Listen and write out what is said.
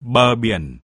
bờ biển.